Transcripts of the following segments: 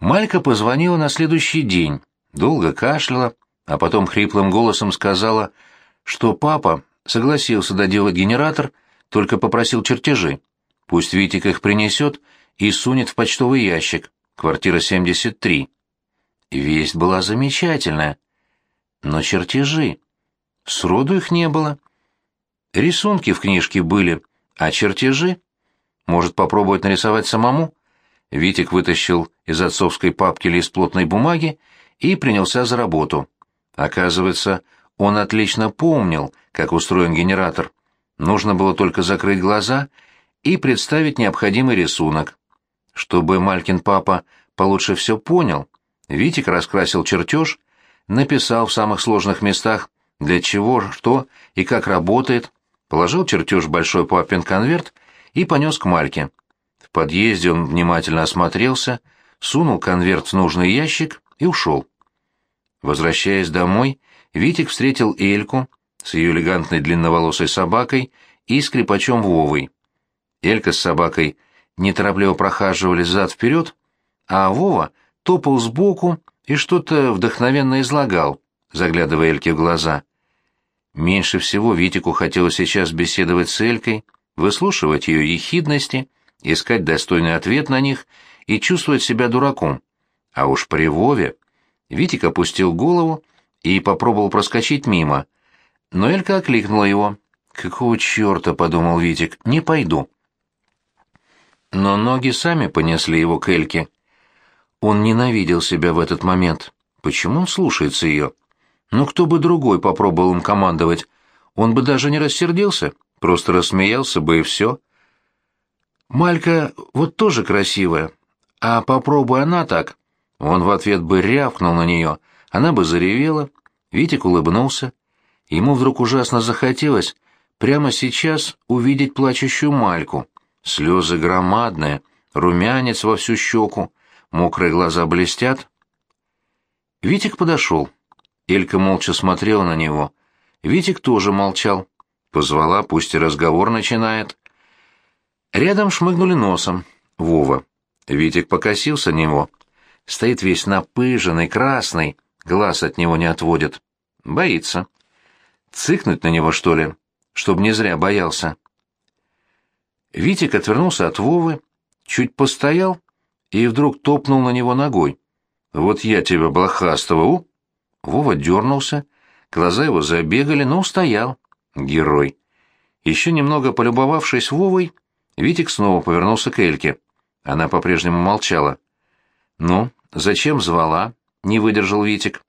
Малька позвонила на следующий день, долго кашляла, а потом хриплым голосом сказала, что папа согласился доделать генератор, только попросил чертежи. Пусть Витик их принесет и сунет в почтовый ящик, квартира 73. Весть была замечательная. Но чертежи... Сроду их не было. Рисунки в книжке были, а чертежи... Может, попробовать нарисовать самому? Витик вытащил из отцовской папки лист плотной бумаги и принялся за работу. Оказывается, он отлично помнил, как устроен генератор. Нужно было только закрыть глаза и представить необходимый рисунок. Чтобы Малькин папа получше все понял, Витик раскрасил чертеж, написал в самых сложных местах, для чего, что и как работает, положил чертеж в большой папин конверт и понес к Мальке. В подъезде он внимательно осмотрелся, сунул конверт в нужный ящик и ушел. Возвращаясь домой, Витик встретил Эльку с ее элегантной длинноволосой собакой и скрипачом Вовой. Элька с собакой неторопливо прохаживали зад-вперед, а Вова топал сбоку и что-то вдохновенно излагал, заглядывая Эльке в глаза. Меньше всего Витику хотелось сейчас беседовать с Элькой, выслушивать ее ехидности, искать достойный ответ на них и чувствовать себя дураком. А уж при Вове Витик опустил голову и попробовал проскочить мимо. Но Элька окликнула его. «Какого черта?» — подумал Витик. «Не пойду». Но ноги сами понесли его к Эльке. Он ненавидел себя в этот момент. Почему он слушается ее? Ну, кто бы другой попробовал им командовать? Он бы даже не рассердился, просто рассмеялся бы и все. Малька вот тоже красивая, а попробуй она так. Он в ответ бы рявкнул на нее, она бы заревела. Витик улыбнулся. Ему вдруг ужасно захотелось прямо сейчас увидеть плачущую Мальку. Слезы громадные, румянец во всю щеку, мокрые глаза блестят. Витик подошел. Элька молча смотрела на него. Витик тоже молчал. Позвала, пусть и разговор начинает. Рядом шмыгнули носом. Вова. Витик покосился на него. Стоит весь напыженный, красный, глаз от него не отводит. Боится. Цыкнуть на него, что ли, чтоб не зря боялся. Витик отвернулся от Вовы, чуть постоял и вдруг топнул на него ногой. «Вот я тебя, блохастого, у!» Вова дернулся, глаза его забегали, но устоял. Герой. Еще немного полюбовавшись Вовой, Витик снова повернулся к Эльке. Она по-прежнему молчала. «Ну, зачем звала?» — не выдержал Витик.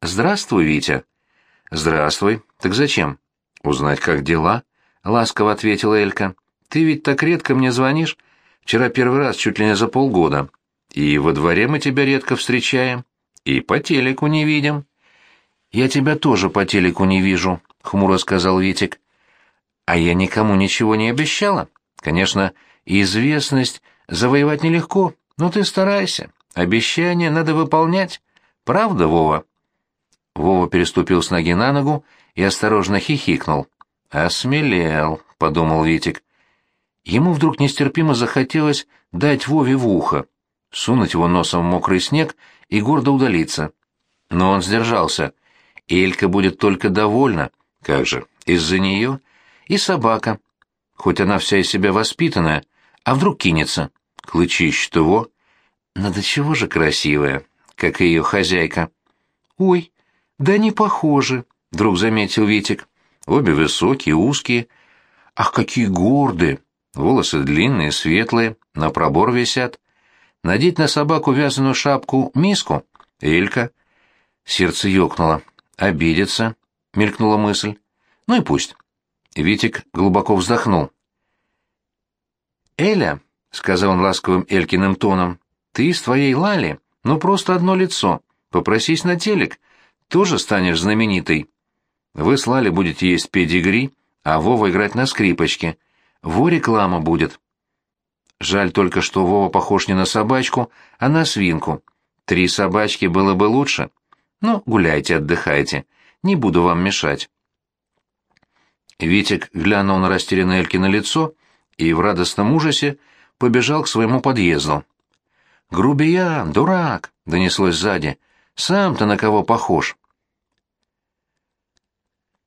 «Здравствуй, Витя». «Здравствуй. Так зачем?» «Узнать, как дела?» — ласково ответила Элька. «Ты ведь так редко мне звонишь. Вчера первый раз чуть ли не за полгода. И во дворе мы тебя редко встречаем. И по телеку не видим». «Я тебя тоже по телеку не вижу», — хмуро сказал Витик. «А я никому ничего не обещала. Конечно, известность завоевать нелегко, но ты старайся. Обещания надо выполнять. Правда, Вова?» Вова переступил с ноги на ногу и осторожно хихикнул. «Осмелел», — подумал Витик. Ему вдруг нестерпимо захотелось дать Вове в ухо, сунуть его носом в мокрый снег и гордо удалиться. Но он сдержался. Элька будет только довольна. Как же, из-за нее? И собака. Хоть она вся из себя воспитанная, а вдруг кинется. Клычищ того. Надо чего же красивая, как и ее хозяйка. Ой, да не похожи, вдруг заметил Витик. Обе высокие, узкие. Ах, какие гордые! Волосы длинные, светлые, на пробор висят. Надеть на собаку вязаную шапку миску? Элька. Сердце ёкнуло. Обидится, мелькнула мысль. Ну и пусть. Витик глубоко вздохнул. «Эля», — сказал он ласковым Элькиным тоном, — «ты с твоей Лали, ну просто одно лицо. Попросись на телек, тоже станешь знаменитой. Вы с Лали будете есть педигри, а Вова играть на скрипочке. Во реклама будет. Жаль только, что Вова похож не на собачку, а на свинку. Три собачки было бы лучше. Ну, гуляйте, отдыхайте. Не буду вам мешать. Витик глянул на растерянное Элькино лицо и в радостном ужасе побежал к своему подъезду. «Грубиян, дурак!» — донеслось сзади. «Сам-то на кого похож?»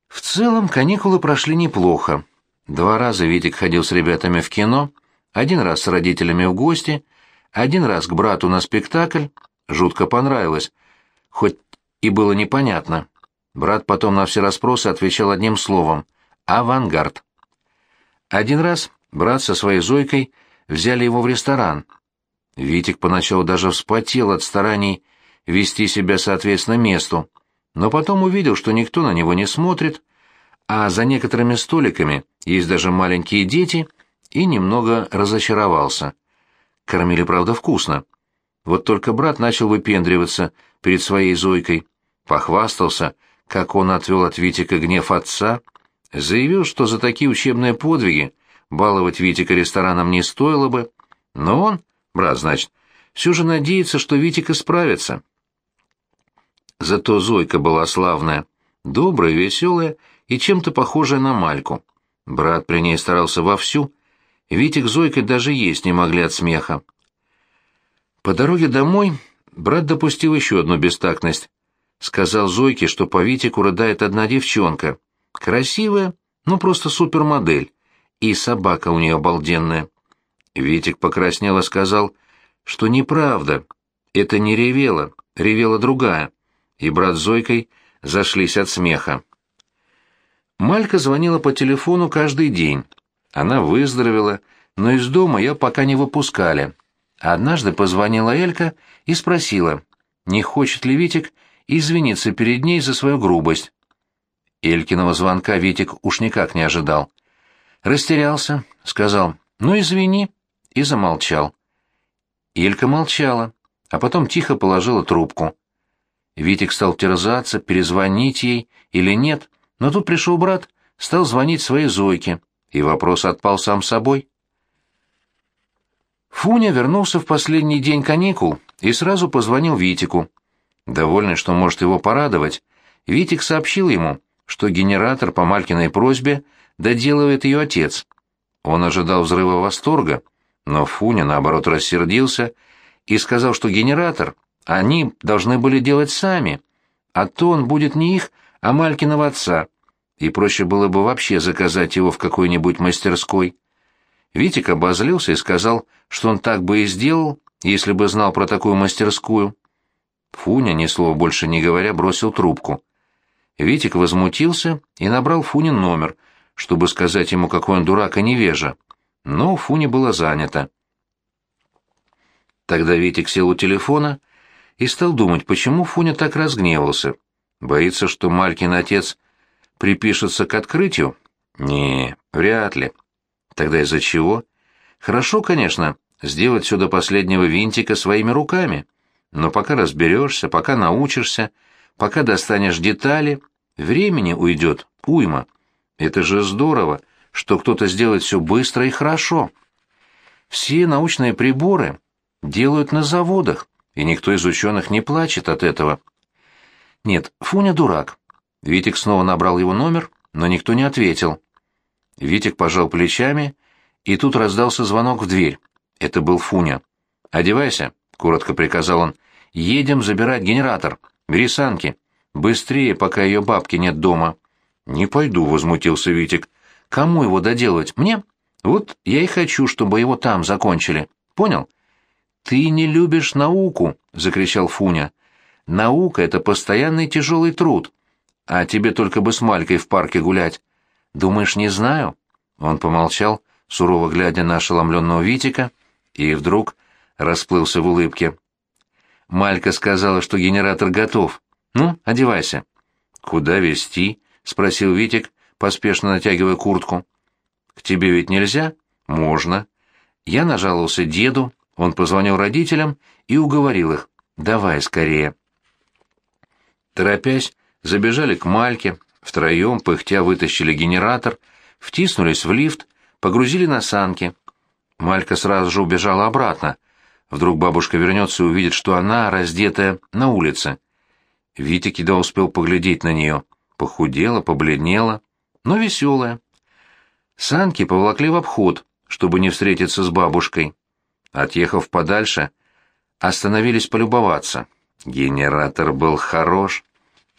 В целом каникулы прошли неплохо. Два раза Витик ходил с ребятами в кино, один раз с родителями в гости, один раз к брату на спектакль. Жутко понравилось, хоть и было непонятно. Брат потом на все расспросы отвечал одним словом — «авангард». Один раз брат со своей Зойкой взяли его в ресторан. Витик поначалу даже вспотел от стараний вести себя соответственно месту, но потом увидел, что никто на него не смотрит, а за некоторыми столиками есть даже маленькие дети, и немного разочаровался. Кормили, правда, вкусно. Вот только брат начал выпендриваться перед своей Зойкой, похвастался, как он отвел от Витика гнев отца, заявил, что за такие учебные подвиги баловать Витика рестораном не стоило бы, но он, брат, значит, все же надеется, что Витик исправится. Зато Зойка была славная, добрая, веселая и чем-то похожая на Мальку. Брат при ней старался вовсю, Витик с Зойкой даже есть не могли от смеха. По дороге домой брат допустил еще одну бестактность. Сказал Зойке, что по Витику рыдает одна девчонка. Красивая, ну просто супермодель. И собака у нее обалденная. Витик покраснел и сказал, что неправда. Это не ревела, ревела другая. И брат с Зойкой зашлись от смеха. Малька звонила по телефону каждый день. Она выздоровела, но из дома ее пока не выпускали. Однажды позвонила Элька и спросила, не хочет ли Витик извиниться перед ней за свою грубость. Элькиного звонка Витик уж никак не ожидал. Растерялся, сказал «ну извини» и замолчал. Элька молчала, а потом тихо положила трубку. Витик стал терзаться, перезвонить ей или нет, но тут пришел брат, стал звонить своей Зойке, и вопрос отпал сам собой. Фуня вернулся в последний день каникул и сразу позвонил Витику. Довольный, что может его порадовать, Витик сообщил ему, что генератор по Малькиной просьбе доделывает ее отец. Он ожидал взрыва восторга, но Фуня, наоборот, рассердился и сказал, что генератор они должны были делать сами, а то он будет не их, а Малькиного отца, и проще было бы вообще заказать его в какой-нибудь мастерской. Витик обозлился и сказал, что он так бы и сделал, если бы знал про такую мастерскую. Фуня, ни слова больше не говоря, бросил трубку. Витик возмутился и набрал Фунин номер, чтобы сказать ему, какой он дурак и невежа. Но Фуне было занято. Тогда Витик сел у телефона и стал думать, почему Фуня так разгневался. Боится, что Малькин отец припишется к открытию? Не, вряд ли. Тогда из-за чего? Хорошо, конечно, сделать все до последнего винтика своими руками. Но пока разберешься, пока научишься, пока достанешь детали, времени уйдет уйма. Это же здорово, что кто-то сделает все быстро и хорошо. Все научные приборы делают на заводах, и никто из ученых не плачет от этого. Нет, Фуня дурак. Витик снова набрал его номер, но никто не ответил. Витик пожал плечами, и тут раздался звонок в дверь. Это был Фуня. «Одевайся», — коротко приказал он. «Едем забирать генератор. Бери санки. Быстрее, пока ее бабки нет дома». «Не пойду», — возмутился Витик. «Кому его доделывать? Мне? Вот я и хочу, чтобы его там закончили. Понял?» «Ты не любишь науку», — закричал Фуня. «Наука — это постоянный тяжелый труд. А тебе только бы с Малькой в парке гулять. Думаешь, не знаю?» Он помолчал, сурово глядя на ошеломленного Витика, и вдруг расплылся в улыбке. Малька сказала, что генератор готов. «Ну, одевайся». «Куда везти?» — спросил Витик, поспешно натягивая куртку. «К тебе ведь нельзя?» «Можно». Я нажаловался деду, он позвонил родителям и уговорил их. «Давай скорее». Торопясь, забежали к Мальке, Втроем, пыхтя, вытащили генератор, втиснулись в лифт, погрузили на санки. Малька сразу же убежала обратно. Вдруг бабушка вернется и увидит, что она, раздетая, на улице. Витя едва успел поглядеть на нее. Похудела, побледнела, но веселая. Санки поволокли в обход, чтобы не встретиться с бабушкой. Отъехав подальше, остановились полюбоваться. Генератор был хорош.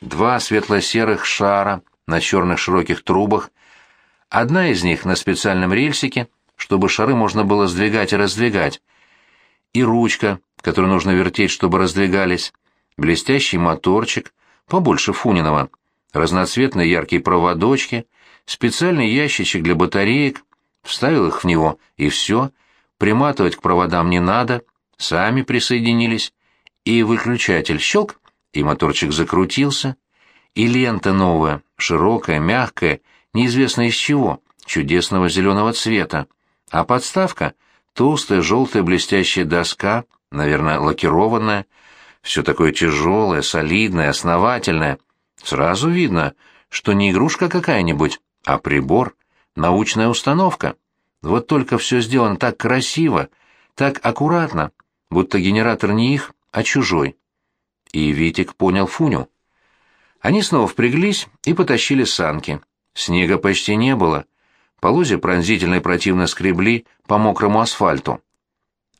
Два светло-серых шара на черных широких трубах, одна из них на специальном рельсике, чтобы шары можно было сдвигать и раздвигать, и ручка, которую нужно вертеть, чтобы раздвигались, блестящий моторчик, побольше Фунинова, разноцветные яркие проводочки, специальный ящичек для батареек, вставил их в него, и все, приматывать к проводам не надо, сами присоединились, и выключатель щелк, и моторчик закрутился, и лента новая, широкая, мягкая, неизвестно из чего, чудесного зеленого цвета, а подставка — толстая желтая блестящая доска, наверное, лакированная, все такое тяжелое, солидное, основательное. Сразу видно, что не игрушка какая-нибудь, а прибор, научная установка. Вот только все сделано так красиво, так аккуратно, будто генератор не их, а чужой. И Витик понял Фуню. Они снова впряглись и потащили санки. Снега почти не было. Полозья пронзительно и противно скребли по мокрому асфальту.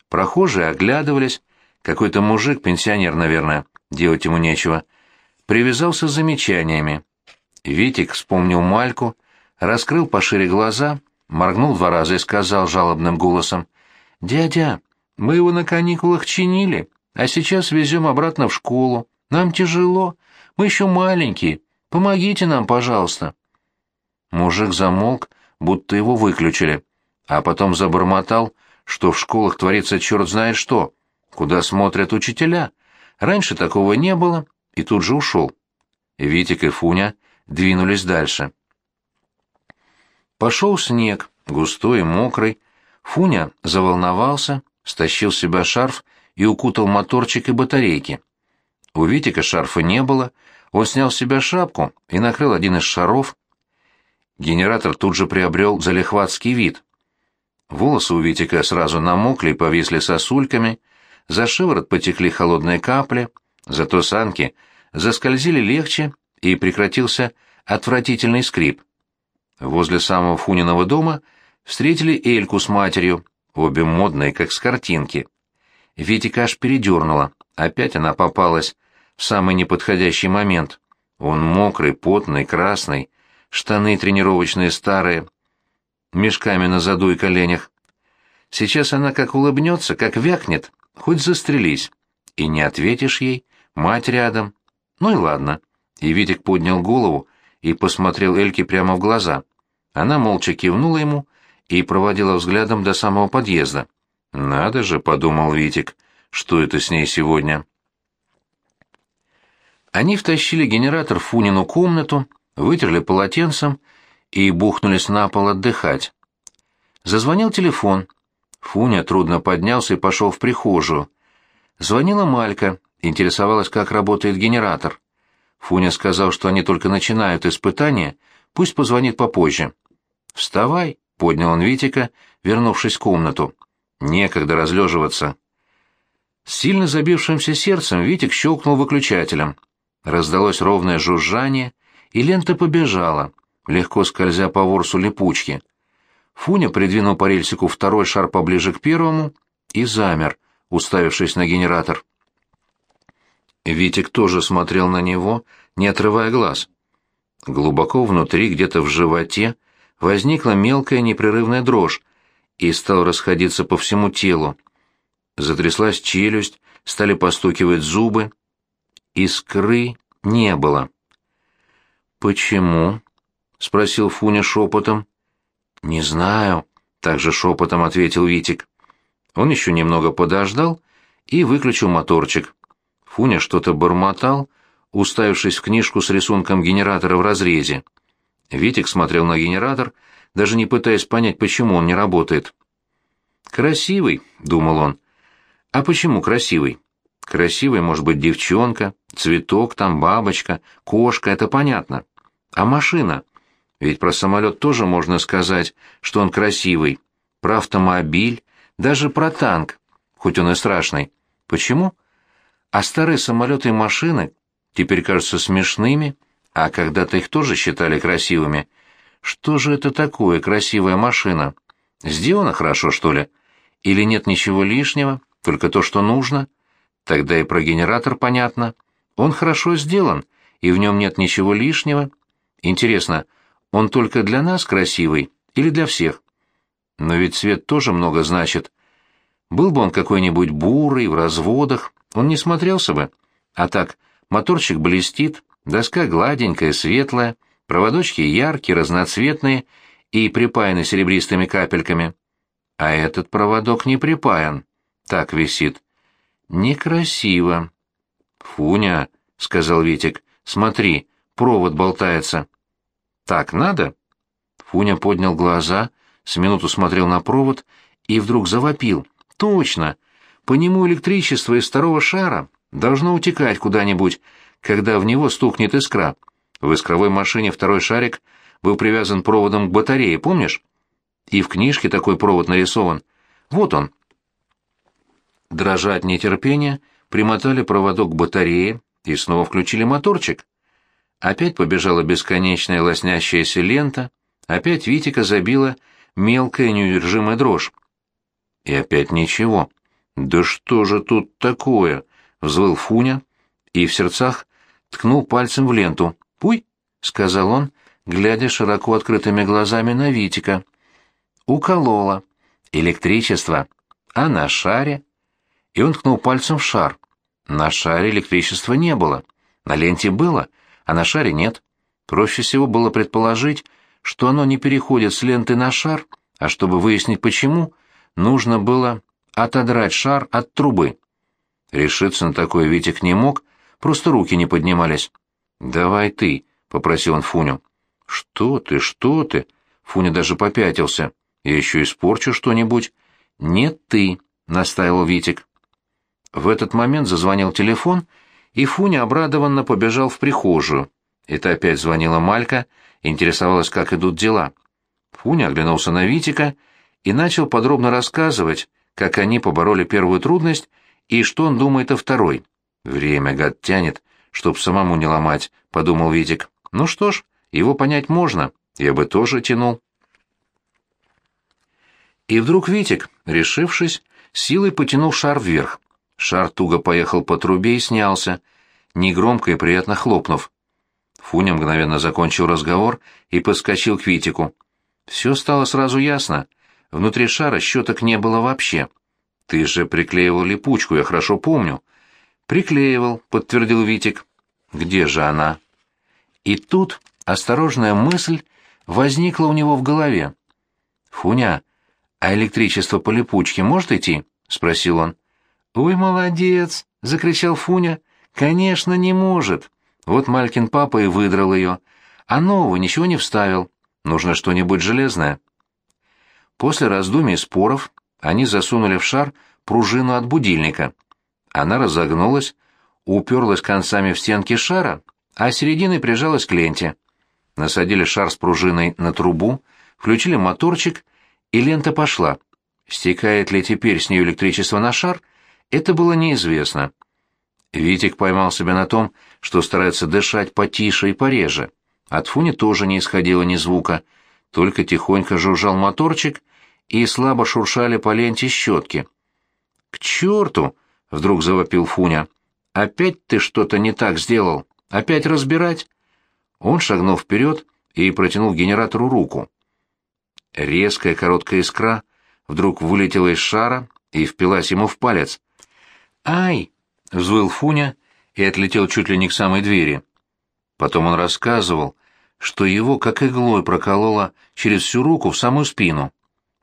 Прохожие оглядывались. Какой-то мужик, пенсионер, наверное, делать ему нечего, привязался с замечаниями. Витик вспомнил Мальку, раскрыл пошире глаза, моргнул два раза и сказал жалобным голосом, «Дядя, мы его на каникулах чинили, а сейчас везем обратно в школу. Нам тяжело, мы еще маленькие, помогите нам, пожалуйста». Мужик замолк, будто его выключили, а потом забормотал, что в школах творится черт знает что, куда смотрят учителя. Раньше такого не было, и тут же ушел. Витик и Фуня двинулись дальше. Пошел снег, густой и мокрый. Фуня заволновался, стащил с себя шарф и укутал моторчик и батарейки. У Витика шарфа не было, он снял с себя шапку и накрыл один из шаров. Генератор тут же приобрел залихватский вид. Волосы у Витика сразу намокли и повисли сосульками, за шиворот потекли холодные капли, зато санки заскользили легче и прекратился отвратительный скрип. Возле самого Фуниного дома встретили Эльку с матерью, обе модные, как с картинки. Витика аж передернула, опять она попалась в самый неподходящий момент. Он мокрый, потный, красный, штаны тренировочные старые, мешками на заду и коленях. Сейчас она как улыбнется, как вякнет, хоть застрелись. И не ответишь ей, мать рядом. Ну и ладно. И Витик поднял голову и посмотрел Эльке прямо в глаза. Она молча кивнула ему и проводила взглядом до самого подъезда. «Надо же», — подумал Витик, — «что это с ней сегодня?» Они втащили генератор в Фунину комнату, вытерли полотенцем и бухнулись на пол отдыхать. Зазвонил телефон. Фуня трудно поднялся и пошел в прихожую. Звонила Малька, интересовалась, как работает генератор. Фуня сказал, что они только начинают испытания, пусть позвонит попозже. «Вставай», — поднял он Витика, вернувшись в комнату. «Некогда разлеживаться». С сильно забившимся сердцем Витик щелкнул выключателем. Раздалось ровное жужжание, и лента побежала, легко скользя по ворсу липучки. Фуня придвинул по рельсику второй шар поближе к первому и замер, уставившись на генератор. Витик тоже смотрел на него, не отрывая глаз. Глубоко внутри, где-то в животе, возникла мелкая непрерывная дрожь и стал расходиться по всему телу. Затряслась челюсть, стали постукивать зубы. Искры не было. «Почему?» — спросил Фуня шепотом. «Не знаю», — также шепотом ответил Витик. Он еще немного подождал и выключил моторчик. Фуня что-то бормотал, уставившись в книжку с рисунком генератора в разрезе. Витик смотрел на генератор, даже не пытаясь понять, почему он не работает. «Красивый», — думал он. «А почему красивый?» «Красивый может быть девчонка, цветок, там бабочка, кошка, это понятно. А машина? Ведь про самолет тоже можно сказать, что он красивый. Про автомобиль, даже про танк, хоть он и страшный. Почему? А старые самолеты и машины теперь кажутся смешными, а когда-то их тоже считали красивыми. Что же это такое красивая машина? Сделана хорошо, что ли? Или нет ничего лишнего, только то, что нужно? Тогда и про генератор понятно. Он хорошо сделан, и в нем нет ничего лишнего. Интересно, он только для нас красивый или для всех? Но ведь цвет тоже много значит. Был бы он какой-нибудь бурый, в разводах, он не смотрелся бы. А так, моторчик блестит, доска гладенькая, светлая, проводочки яркие, разноцветные и припаяны серебристыми капельками. А этот проводок не припаян, так висит. Некрасиво. «Фуня», — сказал Витик, — «смотри, провод болтается». «Так надо?» Фуня поднял глаза, с минуту смотрел на провод и вдруг завопил. «Точно! По нему электричество из второго шара должно утекать куда-нибудь, когда в него стукнет искра. В искровой машине второй шарик был привязан проводом к батарее, помнишь? И в книжке такой провод нарисован. Вот он». Дрожа от нетерпения, примотали проводок к батарее и снова включили моторчик. Опять побежала бесконечная лоснящаяся лента, опять Витика забила мелкая неудержимая дрожь. И опять ничего. «Да что же тут такое?» — взвыл Фуня и в сердцах ткнул пальцем в ленту. «Пуй!» — сказал он, глядя широко открытыми глазами на Витика. «Уколола. Электричество. А на шаре?» и он ткнул пальцем в шар. На шаре электричества не было. На ленте было, а на шаре нет. Проще всего было предположить, что оно не переходит с ленты на шар, а чтобы выяснить почему, нужно было отодрать шар от трубы. Решиться на такое Витик не мог, просто руки не поднимались. «Давай ты», — попросил он Фуню. «Что ты, что ты?» Фуня даже попятился. «Я еще испорчу что-нибудь». «Нет ты», — настаивал Витик. В этот момент зазвонил телефон, и Фуня обрадованно побежал в прихожую. Это опять звонила Малька, интересовалась, как идут дела. Фуня оглянулся на Витика и начал подробно рассказывать, как они побороли первую трудность и что он думает о второй. «Время, гад, тянет, чтоб самому не ломать», — подумал Витик. «Ну что ж, его понять можно, я бы тоже тянул». И вдруг Витик, решившись, силой потянул шар вверх. Шар туго поехал по трубе и снялся, негромко и приятно хлопнув. Фуня мгновенно закончил разговор и подскочил к Витику. Все стало сразу ясно. Внутри шара щеток не было вообще. Ты же приклеивал липучку, я хорошо помню. Приклеивал, подтвердил Витик. Где же она? И тут осторожная мысль возникла у него в голове. Фуня, а электричество по липучке может идти? спросил он. «Ой, молодец!» — закричал Фуня. «Конечно, не может. Вот Малькин папа и выдрал ее. А нового ничего не вставил. Нужно что-нибудь железное». После раздумий и споров они засунули в шар пружину от будильника. Она разогнулась, уперлась концами в стенки шара, а серединой прижалась к ленте. Насадили шар с пружиной на трубу, включили моторчик, и лента пошла. Стекает ли теперь с нее электричество на шар, это было неизвестно. Витик поймал себя на том, что старается дышать потише и пореже. От Фуни тоже не исходило ни звука, только тихонько жужжал моторчик, и слабо шуршали по ленте щетки. «К черту!» — вдруг завопил Фуня. «Опять ты что-то не так сделал? Опять разбирать?» Он шагнул вперед и протянул генератору руку. Резкая короткая искра вдруг вылетела из шара и впилась ему в палец. «Ай!» — взвыл Фуня и отлетел чуть ли не к самой двери. Потом он рассказывал, что его как иглой прокололо через всю руку в самую спину.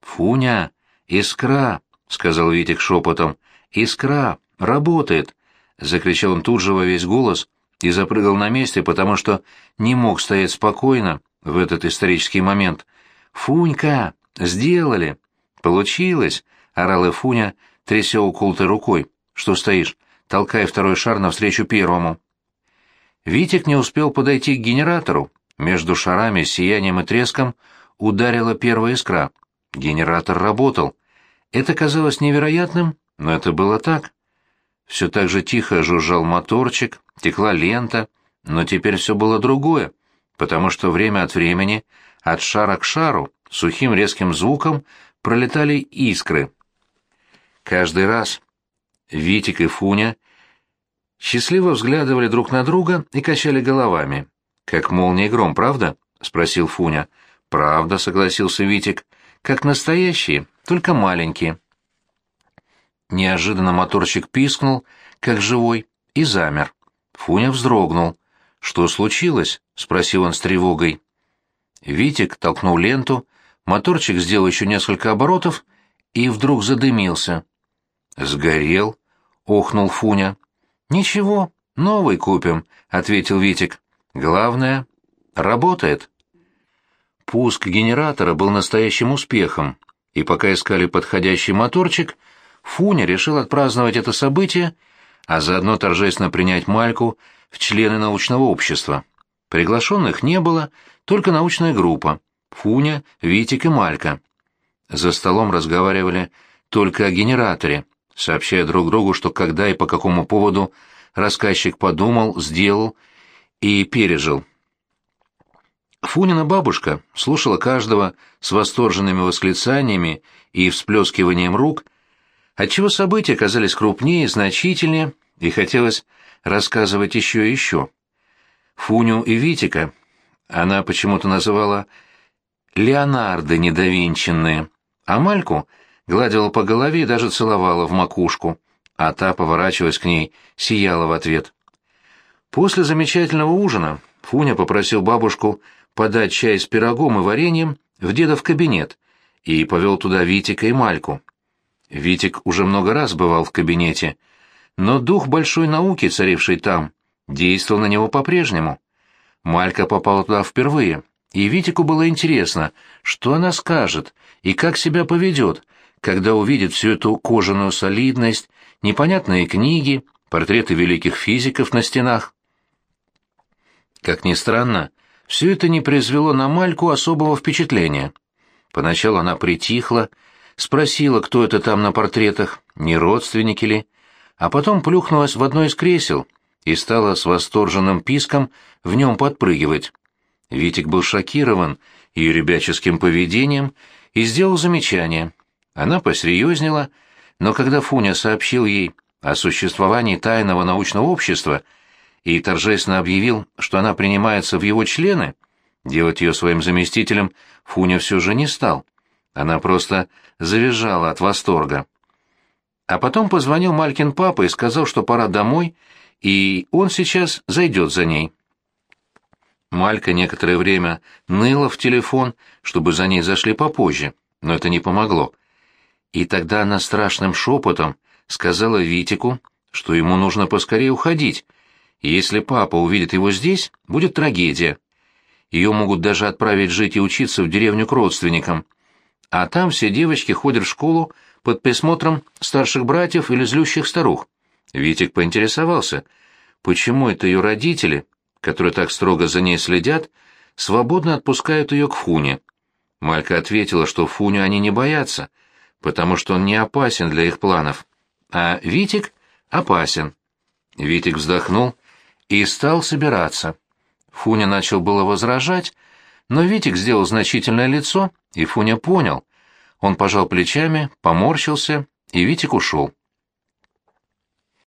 «Фуня! Искра!» — сказал Витик шепотом. «Искра! Работает!» — закричал он тут же во весь голос и запрыгал на месте, потому что не мог стоять спокойно в этот исторический момент. «Фунька! Сделали! Получилось!» — орал и Фуня, тряся уколотой рукой. Что стоишь? Толкай второй шар навстречу первому. Витик не успел подойти к генератору. Между шарами сиянием и треском ударила первая искра. Генератор работал. Это казалось невероятным, но это было так. Все так же тихо жужжал моторчик, текла лента, но теперь все было другое, потому что время от времени от шара к шару сухим резким звуком пролетали искры. Каждый раз Витик и Фуня счастливо взглядывали друг на друга и качали головами. «Как молния и гром, правда?» — спросил Фуня. «Правда», — согласился Витик. «Как настоящие, только маленькие». Неожиданно моторчик пискнул, как живой, и замер. Фуня вздрогнул. «Что случилось?» — спросил он с тревогой. Витик толкнул ленту, моторчик сделал еще несколько оборотов и вдруг задымился. «Сгорел?» — охнул Фуня. «Ничего, новый купим», — ответил Витик. «Главное, работает». Пуск генератора был настоящим успехом, и пока искали подходящий моторчик, Фуня решил отпраздновать это событие, а заодно торжественно принять Мальку в члены научного общества. Приглашенных не было, только научная группа — Фуня, Витик и Малька. За столом разговаривали только о генераторе, сообщая друг другу, что когда и по какому поводу рассказчик подумал, сделал и пережил. Фунина бабушка слушала каждого с восторженными восклицаниями и всплескиванием рук, отчего события казались крупнее, значительнее, и хотелось рассказывать еще и еще. Фуню и Витика она почему-то называла «Леонардо недовинченные», а Мальку гладила по голове и даже целовала в макушку, а та, поворачиваясь к ней, сияла в ответ. После замечательного ужина Фуня попросил бабушку подать чай с пирогом и вареньем в дедов кабинет и повел туда Витика и Мальку. Витик уже много раз бывал в кабинете, но дух большой науки, царивший там, действовал на него по-прежнему. Малька попала туда впервые, и Витику было интересно, что она скажет и как себя поведет, когда увидит всю эту кожаную солидность, непонятные книги, портреты великих физиков на стенах. Как ни странно, все это не произвело на Мальку особого впечатления. Поначалу она притихла, спросила, кто это там на портретах, не родственники ли, а потом плюхнулась в одно из кресел и стала с восторженным писком в нем подпрыгивать. Витик был шокирован ее ребяческим поведением и сделал замечание. Она посерьезнела, но когда Фуня сообщил ей о существовании тайного научного общества и торжественно объявил, что она принимается в его члены, делать ее своим заместителем Фуня все же не стал. Она просто завизжала от восторга. А потом позвонил Малькин папа и сказал, что пора домой, и он сейчас зайдет за ней. Малька некоторое время ныла в телефон, чтобы за ней зашли попозже, но это не помогло. И тогда она страшным шепотом сказала Витику, что ему нужно поскорее уходить, и если папа увидит его здесь, будет трагедия. Ее могут даже отправить жить и учиться в деревню к родственникам. А там все девочки ходят в школу под присмотром старших братьев или злющих старух. Витик поинтересовался, почему это ее родители, которые так строго за ней следят, свободно отпускают ее к Фуне. Малька ответила, что Фуню они не боятся, потому что он не опасен для их планов, а Витик опасен. Витик вздохнул и стал собираться. Фуня начал было возражать, но Витик сделал значительное лицо, и Фуня понял. Он пожал плечами, поморщился, и Витик ушел.